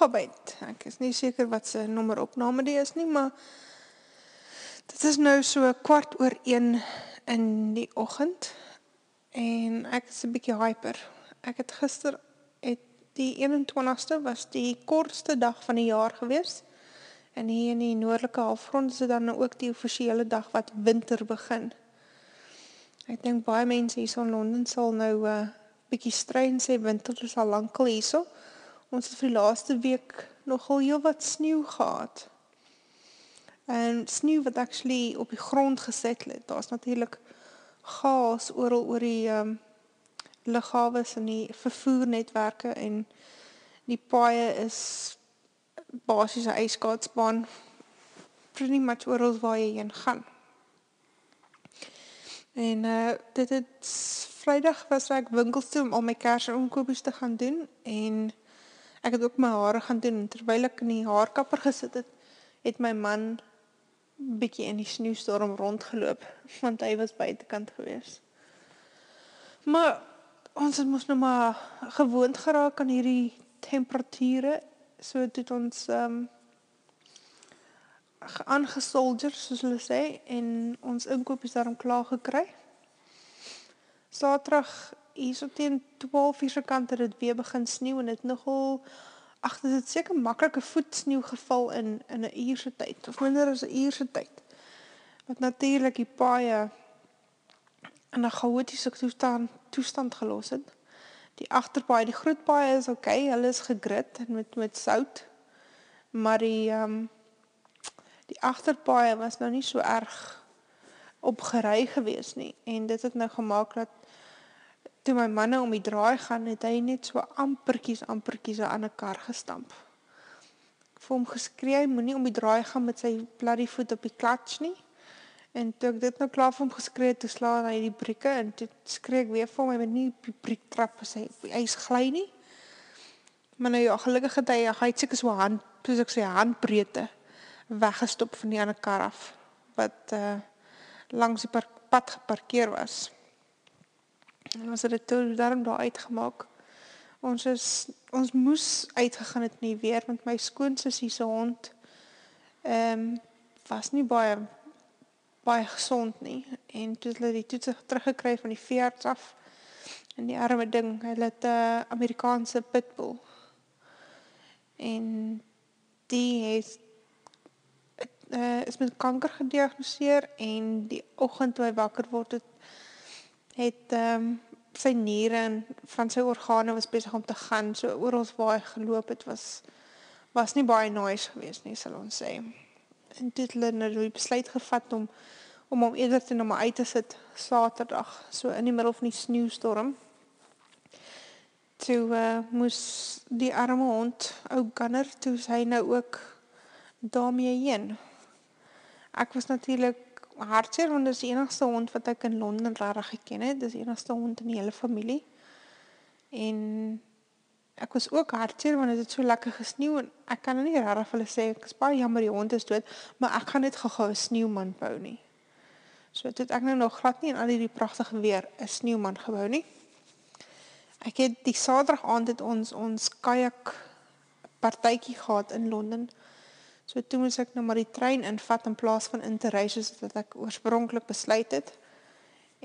Goggabyt. Ek is nie seker wat se nommer opname dit is nie, maar dit is nou so kwart oor 1 in die oggend en ek is 'n bietjie hyper. Ek het gister het die 21ste was die kortste dag van die jaar gewees. En hier in die noordelike halfrond is dit dan nou ook die offisiële dag wat winter begin. Ek dink baie mense hier in Londen sal nou 'n uh, bietjie strein sê winter is al lankal hierso. Ons het vir die laaste week nogal heelwat sneeu gehad. En sneeu wat actually op die grond geset het. Daar's natuurlik gas oral oor die ehm um, lughawes en die vervoernetwerke en die paaie is basies 'n ijskaatsbaan pretty much oral waar jy heen gaan. En uh dit het Vrydag was ek winkels toe om al my kersinkopies te gaan doen en ek het ook my hare gaan doen terwyl ek in die haarkapper gesit het, het my man bietjie in die sneeustorm rondgeloop want hy was buitekant gewees. Maar ons het mos nou maar gewoond geraak aan hierdie temperature so dit ons ehm um, aangesolder soos hulle sê en ons inkopies daarom klaar gekry. Saterdag hier so teen 12 uur se kant het dit weer begin sneeu en dit nogal ag dit het seker maklike voetsneeu geval in in 'n uur se tyd of minder as 'n uur se tyd. Wat natuurlik die paaie in 'n chaotiese toestand toestand gelos het die agterpaai, die groot paai is oké, okay, hulle is gegrit met met sout. Maar die ehm um, die agterpaai was nou nie so erg opgery gewees nie en dit het nou gemaak dat toe my manne om die draai gaan het hy net so ampertjies ampertjies aan 'n kar gestamp. Ek voel hom geskree, moenie om die draai gaan met sy bloody voet op die klats nie. En toe ek dit nou klaar vir hom geskree het, toe slaan hy die brieke en toe skree ek weer vir hom, hy moet nie op die briek trap as hy hy is gly nie. Maar nou ja, gelukkig het hy hy het seker so hand, soos ek sê, handbreedte weggestop van die ander kar af wat uh langs die pad geparkeer was. En ons het dit toe daarom daar uitgemaak. Ons is ons moes uitgegaan het nie weer met my skoonsussie se hond. Ehm um, was nie baie baie gesond nie en toe hulle die toets teruggekry van die veearts af en die arme ding hulle het 'n uh, Amerikaanse pitbull en die het uh, is met kanker gediagnoseer en die oggend toe hy wakker word het het um, sy niere en van sy organe was besig om te gaan so oral waar hy geloop het was was nie baie nice geweest nie sal ons sê en dit het hulle nou besluit gevat om om hom eerder te nou uit te sit Saterdag so in die middel van die sneeustorm. Toe uh, moes die arme hond ou Gunner toe hy nou ook daarmee heen. Ek was natuurlik hartseer want dit is die enigste hond wat ek in Londen regtig geken het. Dis die enigste hond in die hele familie. En ek was ook hartseer want dit het so lekker gesneeu en ek kan nou nie regtig vir hulle sê ek is baie jammer die hond is dood, maar ek gaan net gou-gou 'n sneeuman bou nie. So dit het ek nou nog glad nie in al hierdie pragtige weer 'n sneeuman gebou nie. Ek het die Saterdag aand het ons ons kajak partytjie gehad in Londen. So toe moes ek nou maar die trein invat in plaas van in te ry soos wat ek oorspronklik besluit het.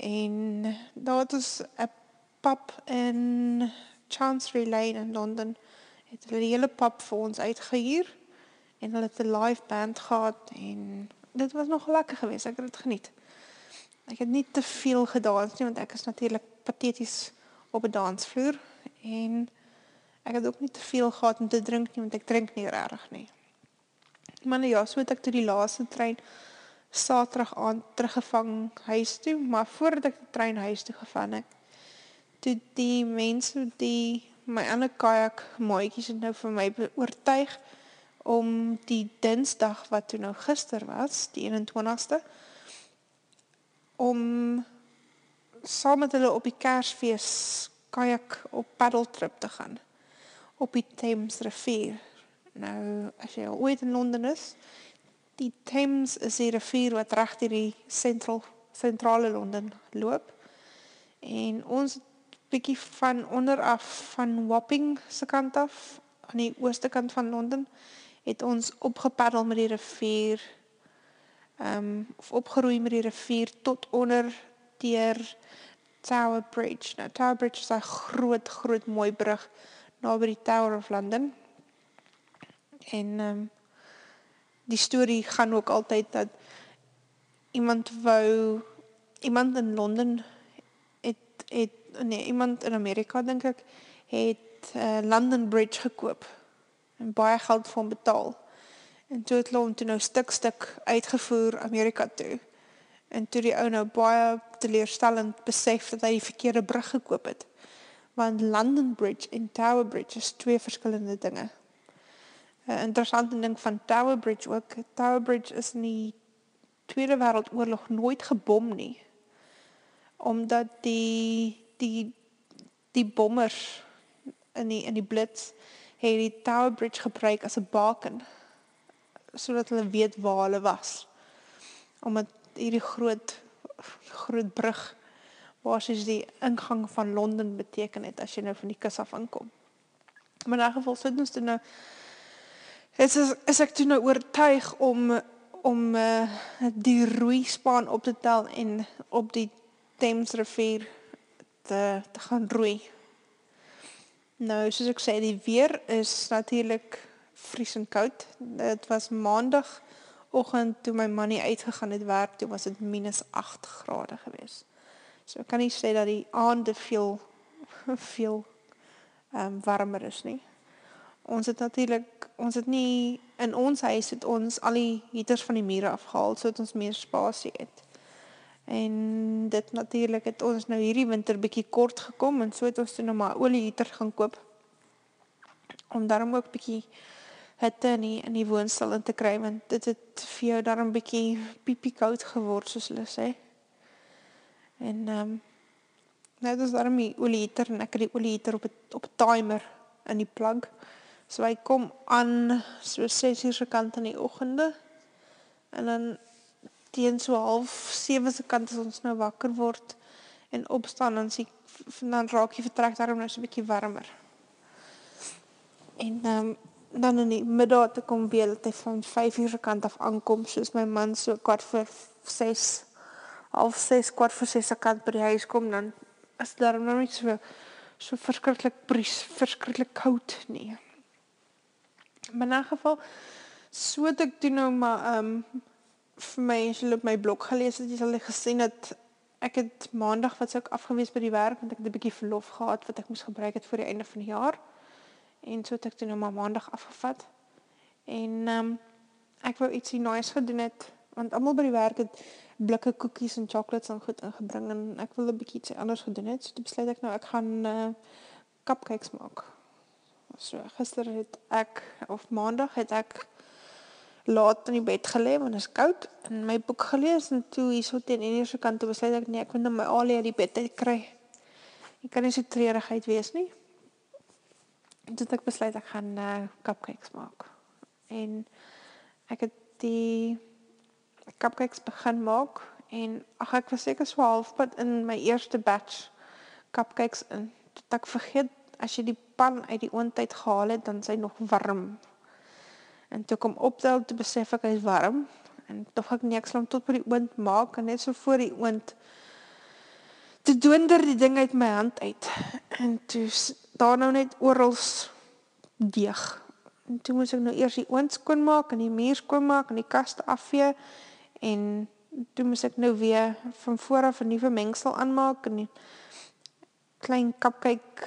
En daar het ons 'n pub in Chancery Lane in Londen. Het hele pub vir ons uitgehuur en hulle het 'n live band gehad en dit was nog lekker geweest. Ek het dit geniet. Ek het nie te veel gedans nie want ek is natuurlik pateties op 'n dansvloer en ek het ook nie te veel gehad om te drink nie want ek drink nie regtig nie. Maar nou ja, so het ek toe die laaste trein Saterdag aand teruggevang huis toe, maar voordat ek die trein huis toe gevang het, toe die mense die my ander kajak maatjies het nou vir my oortuig om die Dinsdag wat toe nou gister was, die 21ste om saam met hulle op die Kersfees kajak op paddeltrip te gaan op die Thames rivier. Nou as jy ooit in Londen is, die Thames is 'n rivier wat reg deur die sentraal sentrale Londen loop. En ons bietjie van onder af van Wapping se kant af aan die ooste kant van Londen het ons opgepaddel met die rivier ehm um, of opgeroei met die rivier tot onder deur Tower Bridge. Nou Tower Bridge is 'n groot groot mooi brug naby die Tower of London. En ehm um, die storie gaan ook altyd dat iemand wou iemand in Londen het het nee, iemand in Amerika dink ek het uh, London Bridge gekoop en baie geld vir hom betaal. En toe het hulle toe nou stuk stuk uitgevoer Amerika toe. En toe die ou nou baie teleurstellend besef dat hy die verkeerde brug gekoop het. Want London Bridge en Tower Bridge is twee verskillende dinge. 'n Interessante ding van Tower Bridge ook, Tower Bridge is in die Tweede Wêreldoorlog nooit gebom nie. Omdat die die die bommers in die in die blits het die Tower Bridge gebruik as 'n baken sodat hulle weet waar hulle was. Omdat hierdie groot groot brug waar sies die ingang van Londen beteken het as jy nou van die kus af aankom. Maar in 'n geval sit ons toe nou is is ek toe nou oortuig om om uh, die roeispan op te tel en op die Thamesrivier te te gaan roei. Nou soos ek sê die weer is natuurlik vriesend koud. Dit was maandag oggend toe my man nie uitgegaan het werk toe was dit minus 8 grade gewees. So ek kan nie sê dat die aande veel veel ehm um, warmer is nie. Ons het natuurlik ons het nie in ons huis het ons al die heaters van die mure afgehaal sodat ons meer spasie het. En dit natuurlik het ons nou hierdie winter bietjie kort gekom en so het ons toe nou maar olie heater gaan koop om daarom ook bietjie hitte in die, in die woonstel in te kry want dit het vir jou 'n bietjie piepie koud geword soos hulle sê. En ehm um, nou dis daarom die olieheater en ek het die olieheater op 'n op timer in die plug. So hy kom aan so 6 uur se kant in die oggende. En dan teen so half 7 se kant as ons nou wakker word en opstaan dan sien dan raak jy vertrek daarom nou so 'n bietjie warmer. En ehm um, dan in die middag te kom weer dat hy van 5 uur se kant af aankom soos my man so kwart voor 6 half 6 kwart voor 6 se kant by die huis kom dan is daar nog nie so so verskriklik bries verskriklik koud nie. Maar in geval so het ek toe nou maar ehm um, vir my as jy op my blog gelees het jy sal gesien het ek het maandag wat ek afgewees by die werk want ek het 'n bietjie verlof gehad wat ek moes gebruik het vir die einde van die jaar. En so het ek toe nou maar maandag afgevat. En ehm um, ek wou ietsie nice gedoen het want almal by die werk het blikke koekies en chocolates en goed ingebring en ek wil 'n bietjie iets anders gedoen het. So toe besluit ek nou ek gaan uh cupcakes maak. So gister het ek of maandag het ek laat in die bed gelê want dit is koud en my boek gelees en toe hierso teen die eerste kant toe besluit ek nee ek moet nou my alie uit die bed kry. Ek kan nie so treurigheid wees nie. En toen ik besluit ik ga uh, cupcakes maken. En ik heb die cupcakes begin maken. En ach, ik was zeker zo halfpad in mijn eerste batch cupcakes. En toen ik vergeet, als je die pan uit die oontijd gehaald hebt, dan zijn nog warm. En toen ik hem optel, toen besef hij is warm. En toen ga ik niks lang tot bij die oond maken. En net zo voor die oond, toe donder die ding uit my hand uit. En toe daar nou net oral deeg. En toe moes ek nou eers die oond skoon maak en die muur skoon maak en die kaste afvee en toe moes ek nou weer van voor af 'n nuwe mengsel aanmaak en die klein cupcake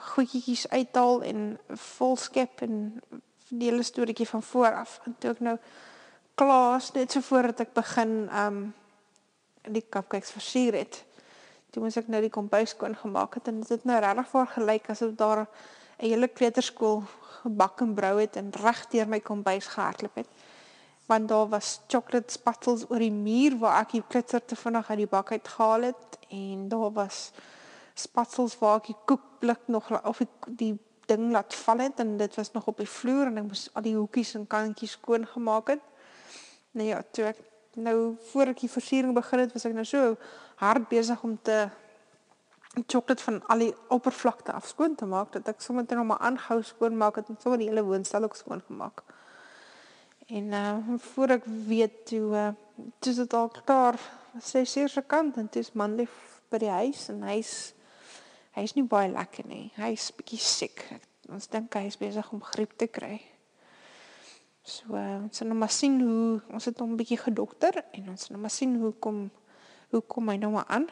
goedjies uithaal en vol skep en die hele storieetjie van voor af. En toe ek nou klaar net so voordat ek begin um die cupcakes versier het toe moes ek nou die kombuis skoon gemaak het en dit het nou regtig vir gelyk asof daar 'n hele kleuterskool gebak en brou het en reg deur my kombuis gehardloop het. Want daar was chocolate spattels oor die muur waar ek die klitser te vinnig uit die bak uit gehaal het en daar was spattels waar ek die koekblik nog of die, die ding laat val het en dit was nog op die vloer en ek moes al die hoekies en kantjies skoon gemaak het. Nou ja, toe ek nou voor ek die versiering begin het, was ek nou so hard besig om te chocolate van al die oppervlakte af skoon te maak dat ek sommer net nog maar aanhou skoon maak het en sommer die hele woonstel ook skoon gemaak. En uh voor ek weet toe uh toe dit al klaar sy seer se kant en dis manlief by die huis en hy's hy's nie baie lekker nie. Hy's bietjie siek. Ons dink hy is besig om griep te kry. So ons gaan nou maar sien hoe ons het hom bietjie gedokter en ons gaan nou maar sien hoe kom hoe kom hy nou maar aan.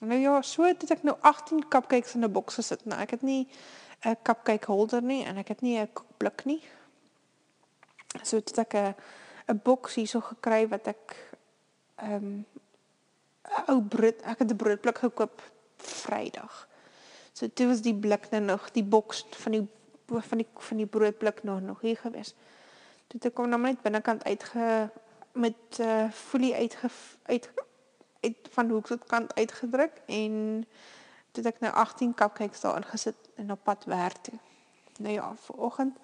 Nou ja, so het ek nou 18 cupcakes in 'n boks gesit. Nou ek het nie 'n cupcake holder nie en ek het nie 'n koekblik nie. So het ek 'n 'n boks hierso gekry wat ek ehm um, ou brood, ek het 'n broodblik gekoop Vrydag. So toe was die blik nou nog die boks van die van die van die broodblik nog nog hier gewees. Toe ek kom nou net binnekant uitge met uh folie uitge uit uit van hoek tot kant uitgedruk en toe ek nou 18 cupcakes daar ingesit en op pad werk toe. Nou ja, vanoggend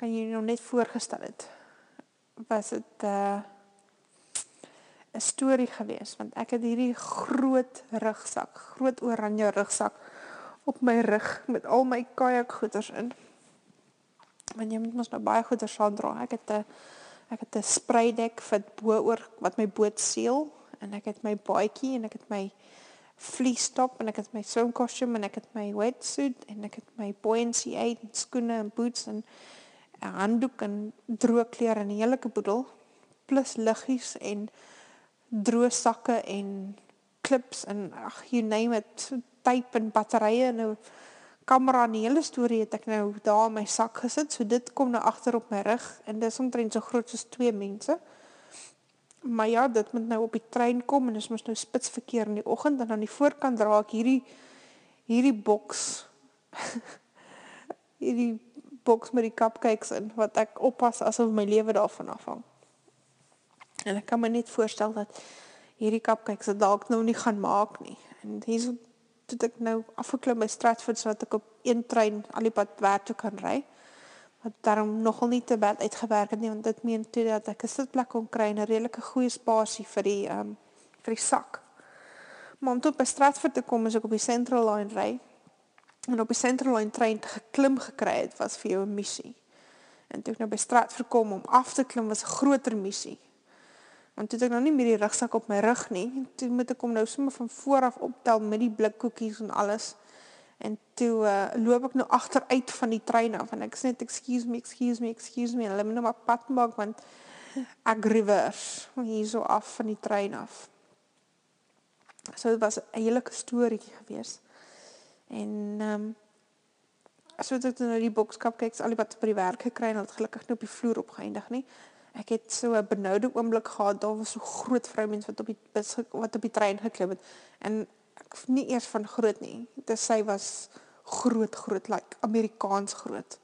kan jy nou net voorgestel het. Was dit uh 'n storie gewees want ek het hierdie groot rugsak, groot oranje rugsak op my rug met al my kajakgoeders in. Want jy moet mos nou baie goeders saandra. Ek het 'n ek het 'n spreidek vir bo oor wat my boot seël en ek het my baadjie en ek het my fleece top en ek het my swemkostuum en ek het my wetsuit en ek het my buoyancy aid en skoene en boots en 'n handdoek en droë klere en 'n hele boedel plus liggies en droë sakke en klips en ag you name it tape en batterye en 'n kamera en die hele storie het ek nou daar in my sak gesit so dit kom nou agter op my rug en dis omtrent so groot soos twee mense Maar ja, dit moet nou op die trein kom en dis mos nou spitsverkeer in die oggend en aan die voorkant dra ek hierdie hierdie boks. hierdie boks met die cupcakes in wat ek oppas asof my lewe daarvan afhang. En ek kan my net voorstel dat hierdie cupcakes dalk nou nie gaan maak nie. En hierso het ek nou afgeklim by Stratford sodat ek op een trein al die pad werk toe kan ry wat daarom nogal nie te bad uitgewerk het nie want dit meen toe dat ek 'n sitplek kon kry en 'n redelike goeie spasie vir die ehm um, vir die sak. Maar om tot by Stratford te kom is ek op die Central Line ry. En op die Central Line trein te geklim gekry het was vir jou 'n missie. En toe ek nou by Stratford kom om af te klim was 'n groter missie. Want toe het ek nou nie meer die rugsak op my rug nie. Toe moet ek kom nou sommer van voor af optel met die blik koekies en alles. En toe uh, loop ek nou agteruit van die trein af en ek sê net excuse me, excuse me, excuse me. Hulle moet nou maar pad maak want ek reverse hierso af van die trein af. So dit was 'n heerlike storieetjie gewees. En ehm um, so het ek nou die boekskap kyk, al die wat by die werk gekry en het gelukkig nie op die vloer opgeëindig nie. Ek het so 'n benoude oomblik gehad. Daar was so groot vroumens wat op die bus wat op die trein geklim het en ek nie eers van groot nie. Dit sy was groot groot like Amerikaans groot.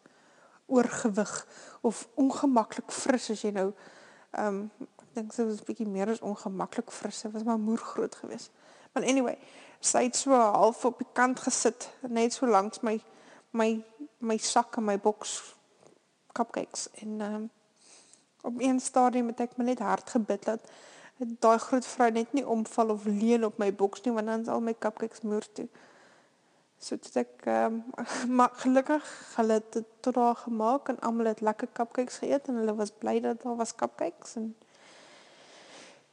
Oorgewig of ongemaklik fris as jy nou ehm um, ek dink sy was 'n bietjie meer as ongemaklik fris. Sy was maar moer groot geweest. Maar anyway, sy het so half op die kant gesit, net so langs my my my sak en my boks cupcakes en ehm um, op een stadium het ek my net hard gebid dat daai groot vrou net nie omval of leun op my boks nie want dan is al my cupcakes moer toe. So dit ek um, maar gelukkig hulle het dit tot daar gemaak en almal het lekker cupcakes geëet en hulle was bly dat daar was cupcakes en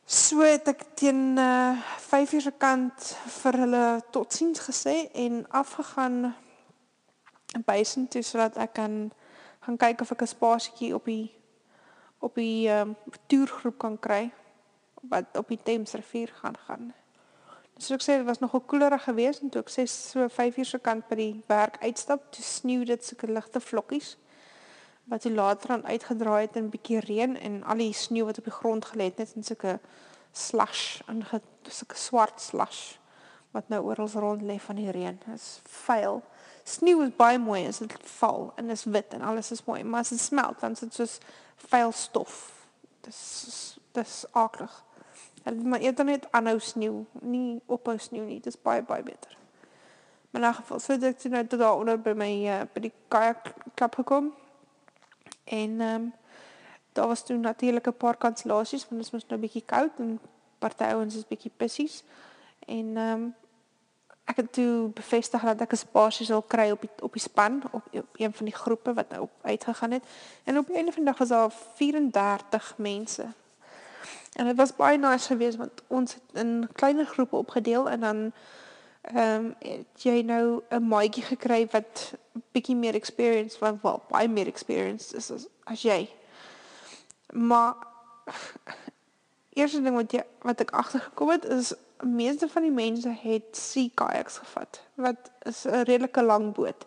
so het ek teen uh, 5 uur se kant vir hulle totsiens gesê en afgegaan bysin toe sodat ek kan gaan kyk of ek 'n spasietjie op die op die um, toergroep kan kry wat op die Thamesrivier gaan gaan. Dus ek sê dit was nogal koelerig geweest en toe ek sê so 5 uur se kant by die werk uitstap, toe sneeu dit sulke ligte vlokkies wat toe later aan uitgedraai het in 'n bietjie reën en al die sneeu wat op die grond gelê het net in sulke slush en sulke swart slush wat nou oral rond lê van die reën. Dit is vuil. Sneeu is baie mooi as dit val en is wit en alles is mooi, maar as dit smelt dan is dit soos vuil stof. Dis dis aklig. Hulle maar eerder net aanhou sneeu, nie ophou sneeu nie. Dit is baie baie beter. Maar in geval, so dit het nou tot daar onder by uh, by die. En ehm um, daar was toe natuurlik 'n paar kanselasies want dit was nou 'n bietjie koud en party ouens is bietjie pissies. En ehm um, ek het toe bevestig dat ek 'n spasie sal kry op die op die span op, op een van die groepe wat nou uitgegaan het. En op die einde van die dag was daar 34 mense. En dit was baie nice geweest want ons het in kleiner groepe opgedeel en dan ehm um, jy nou 'n maatjie gekry wat bietjie meer experience van wel baie meer experience is as, as jy. Maar eerste ding wat jy wat ek agtergekom het is meeste van die mense het sea kayaks gevat wat is 'n redelike lang boot.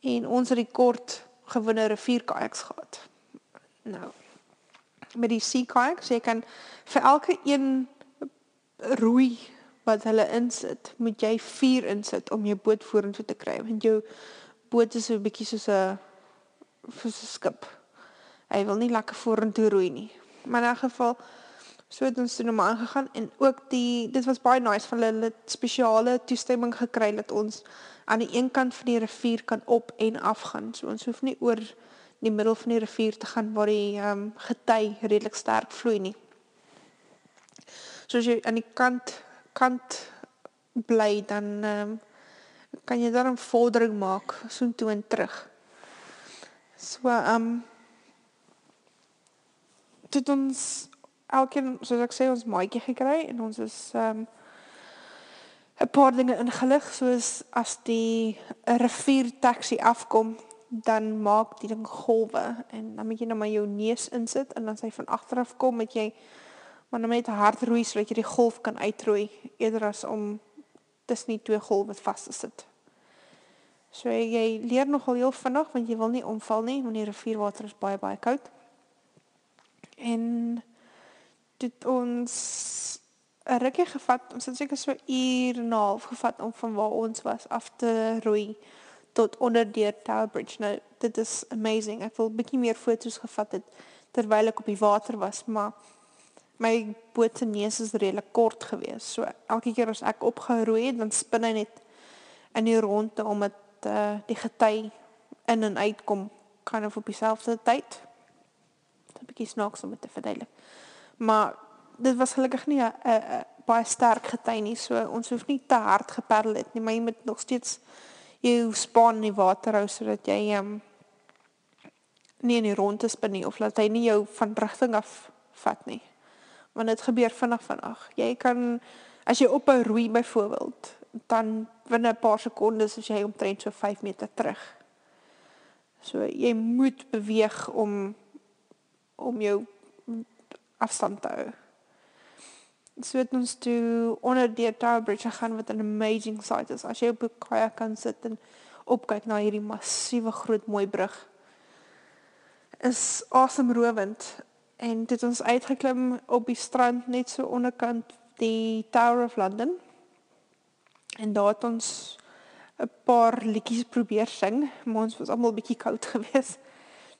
En ons het rekord gewinne rivier kayaks gehad. Nou met die sea kayaks jy kan vir elke een roei wat hulle insit, moet jy 4 insit om jou boot vorentoe te kry want jou boot is so 'n bietjie soos 'n vir 'n skip. Hy wil nie lekker vorentoe roei nie. Maar in 'n geval So het ons toe maar aangegaan en ook die dit was baie nice van hulle spesiale toestemming gekry dat ons aan die een kant van die rivier kan op en af gaan. So ons hoef nie oor die middel van die rivier te gaan waar die ehm um, gety redelik sterk vloei nie. So as jy aan die kant kant bly dan ehm um, kan jy dan 'n vordering maak so toe en terug. So ehm um, dit ons elkeen soos ek sê ons maatjie gekry en ons is um 'n paar dinge ingelig soos as die rivier taxi afkom dan maak die ding golwe en dan moet jy nou maar jou neus insit en dan sy van agter af kom met jy maar nou met hard roei sodat jy die golf kan uitroei eerder as om tussen die twee golwe vas te sit. So jy leer nogal heel vinnig want jy wil nie omval nie want die rivierwater is baie baie koud. En het ons 'n rukkie gevat. Ons het seker so uur en 'n half gevat om van waar ons was af te roei tot onder deur Tower Bridge. Nou, dit is amazing. Ek wil 'n bietjie meer foto's gevat het terwyl ek op die water was, maar my boot se neus is redelik kort geweest. So elke keer as ek opgeroei het, dan spin hy net in die ronde omdat uh, die gety in en uit kom kan of op dieselfde tyd. Dit 'n bietjie snaaks om dit te verduidelik. Maar dit was gelukkig nie 'n baie sterk gety nie, so ons hoef nie te hard gepaddel het nie, maar jy moet nog steeds jou span in die water hou sodat jy um, nie in die ronde spin nie of laat hy nie jou van rigting af vat nie. Want dit gebeur vinnig vinnig. Jy kan as jy op 'n roei byvoorbeeld, dan binne 'n paar sekondes as jy omtrent so 5 meter terug. So jy moet beweeg om om jou afstand te hou. So het ons toe onder die Tower Bridge gegaan wat 'n amazing sight is. As jy op 'n kajak kan sit en opkyk na hierdie massiewe groot mooi brug. Is asemrowend en dit ons uitgeklim op die strand net so onderkant die Tower of London. En daar het ons 'n paar liedjies probeer sing, maar ons was almal bietjie koud geweest.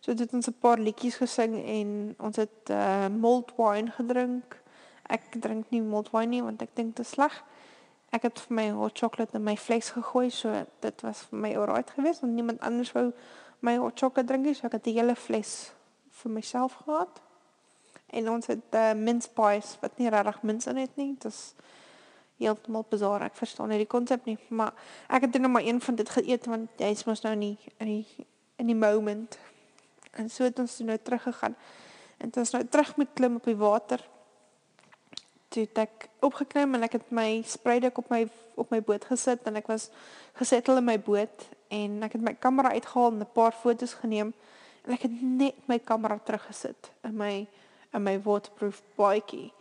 So dit ons 'n paar liedjies gesing en ons het uh malt wine gedrink. Ek drink nie malt wine nie want ek dink dit is sleg. Ek het vir my hot chocolate in my fles gegooi, so dit was vir my alright geweest want niemand anders wou my hot chocolate drink nie, so ek het die hele fles vir myself gehad. En ons het uh mince pies wat nie regtig mince in het nie. Dit is heeltemal bizar. Ek verstaan nie die konsep nie, maar ek het net maar een van dit geëet want jy's mos nou nie in die in die moment En so het ons nou teruggegaan. En toe ons nou terug moet klim op die water. Toe het ek opgeklim en ek het my spreidek op my op my boot gesit en ek was gesettel in my boot en ek het my kamera uitgehaal en 'n paar foto's geneem en ek het net my kamera teruggesit in my in my waterproof bootjie.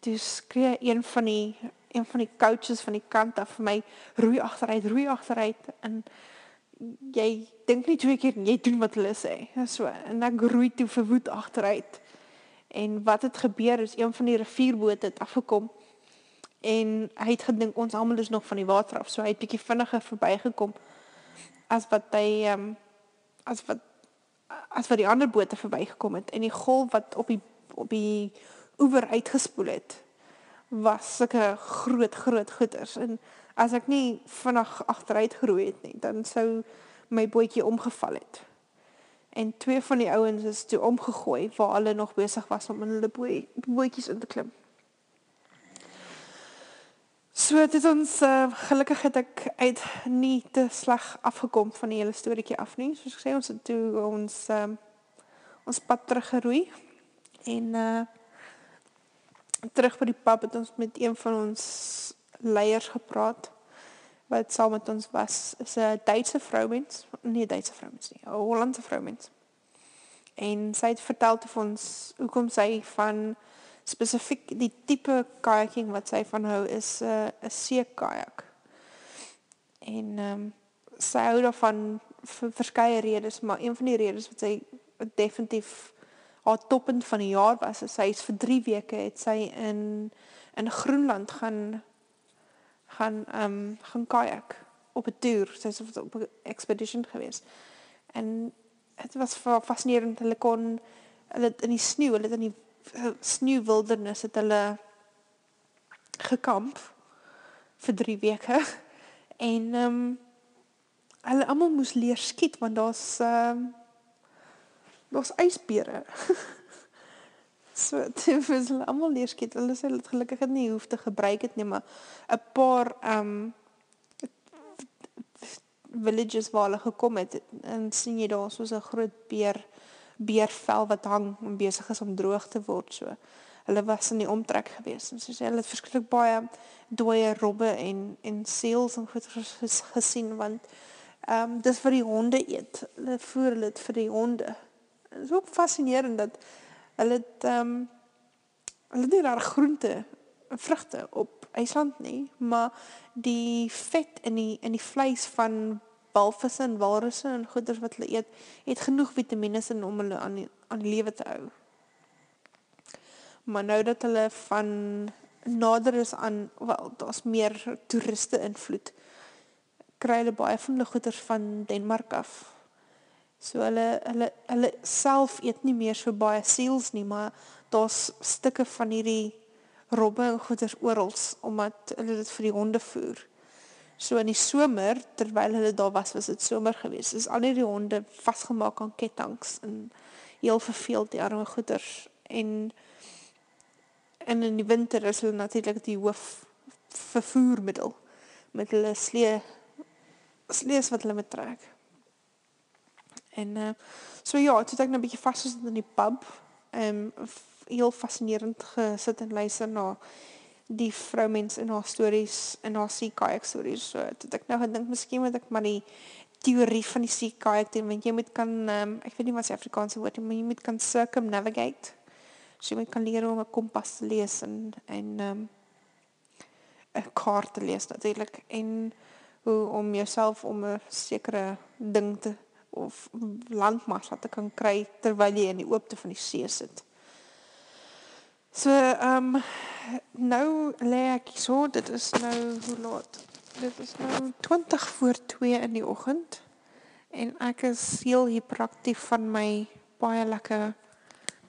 Toe skree een van die een van die coaches van die kant af vir my roei agteruit, roei agteruit en jy dink nie twee keer jy doen wat hulle sê. So en ek roei toe verwoed agteruit. En wat het gebeur is een van die rivierbote het afgekom en hy het gedink ons almal is nog van die water af. So hy het bietjie vinniger verbygekom as wat hy ehm um, as wat as wat die ander bote verbygekom het en die golf wat op die op die oewer uitgespoel het was sulke groot groot goeters en as ek nie vinnig agteruit geroei het nie, dan sou my bootjie omgeval het. En twee van die ouens is toe omgegooi waar hulle nog besig was om in hulle bootjies in te klim. So dit is ons uh, gelukkig het ek uit nie te sleg afgekom van die hele storieetjie af nie. Soos ek sê ons het toe ons um, ons pad teruggeroei en uh terug by die pub het ons met een van ons leiers gepraat wat saam met ons was. Is 'n Duitse vroumens, nie Duitse vroumens nie, 'n Hollandse vroumens. En sy het vertel te ons hoekom sy van spesifiek die tipe kayaking wat sy van hou is 'n uh, 'n seekajak. En ehm um, sy hou daarvan vir verskeie redes, maar een van die redes wat sy definitief haar toppunt van die jaar was, is sy is vir 3 weke het sy in in Groenland gaan gaan um, gaan kajak op 'n toer, sy was op 'n expedition geweest. En dit was fascinerend. Hulle kon hulle in die sneeu, hulle in die sneeuwwildernis het hulle gekamp vir 3 weke. En um, hulle almal moes leer skiet want daar's um, daar's ysbere. so dit was almal leer skiet. Hulle sê hulle gelukkig nie hoef te gebruik dit nie, maar 'n paar ehm um, villages waar hulle gekom het en sien jy daar soos 'n groot beer beervel wat hang en besig is om droog te word so. Hulle was in die omtrek gewees en soos hulle het verskriklik baie dooie robbe en en seels en goed gesien want ehm um, dis vir die honde eet. Hulle voer dit vir die honde. Dit is ook fascinerend dat hulle het ehm um, hulle het daar groente en vrugte op IJsland nie, maar die vet in die in die vleis van walvisse en walrusse en goeders wat hulle eet, het genoeg vitamiene in om hulle aan die, aan die lewe te hou. Maar nou dat hulle van nader is aan, wel, daar's meer toeriste invloed, kry hulle baie van hulle goeders van Denmark af. So hulle hulle hulle self eet nie meer so baie seals nie, maar daar's stukke van hierdie robbe en goeders oral omdat hulle dit vir die honde voer. So in die somer terwyl hulle daar was, was dit somer geweest. Is al die honde vasgemaak aan kettinge en heel verveeld die arme goeters en en in die winter is hulle natuurlik die hoof vervoermiddel met hulle slee slees wat hulle met trek. En uh, so ja, toe ek nou 'n bietjie vasgesit in die pub, ehm um, heel fascinerend gesit en luister na die vroumens in haar stories en haar sea kayak stories. So het ek nou gedink miskien moet ek maar die teorie van die sea kayak doen want jy moet kan um, ek weet nie wat se Afrikaanse woord is, maar jy moet kan circumnavigate. So jy moet kan leer om 'n kompas te lees en en um, 'n kaart te lees natuurlik en hoe om jouself om 'n sekere ding te of landmassa te kan kry terwyl jy in die oopte van die see sit. So ehm um, nou lê ek so, dit is nou hoe laat? Dit is nou 20 voor 2 in die oggend en ek is heel hiperaktief van my baie lekker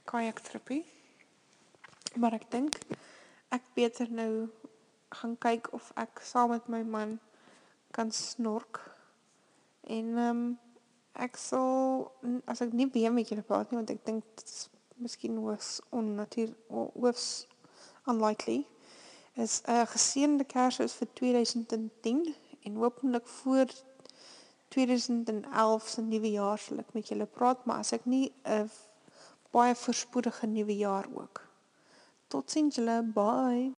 kajak trippie. Maar ek dink ek beter nou gaan kyk of ek saam met my man kan snork. En ehm um, ek sal as ek nie weer met julle praat nie want ek dink dit is miskien hoogs onnatuur hoogs unlikely is 'n uh, geseënde Kersfees vir 2010 en hopelik voor 2011 se nuwe jaar sal ek met julle praat maar as ek nie 'n baie voorspoedige nuwe jaar ook. Totsiens julle, bye.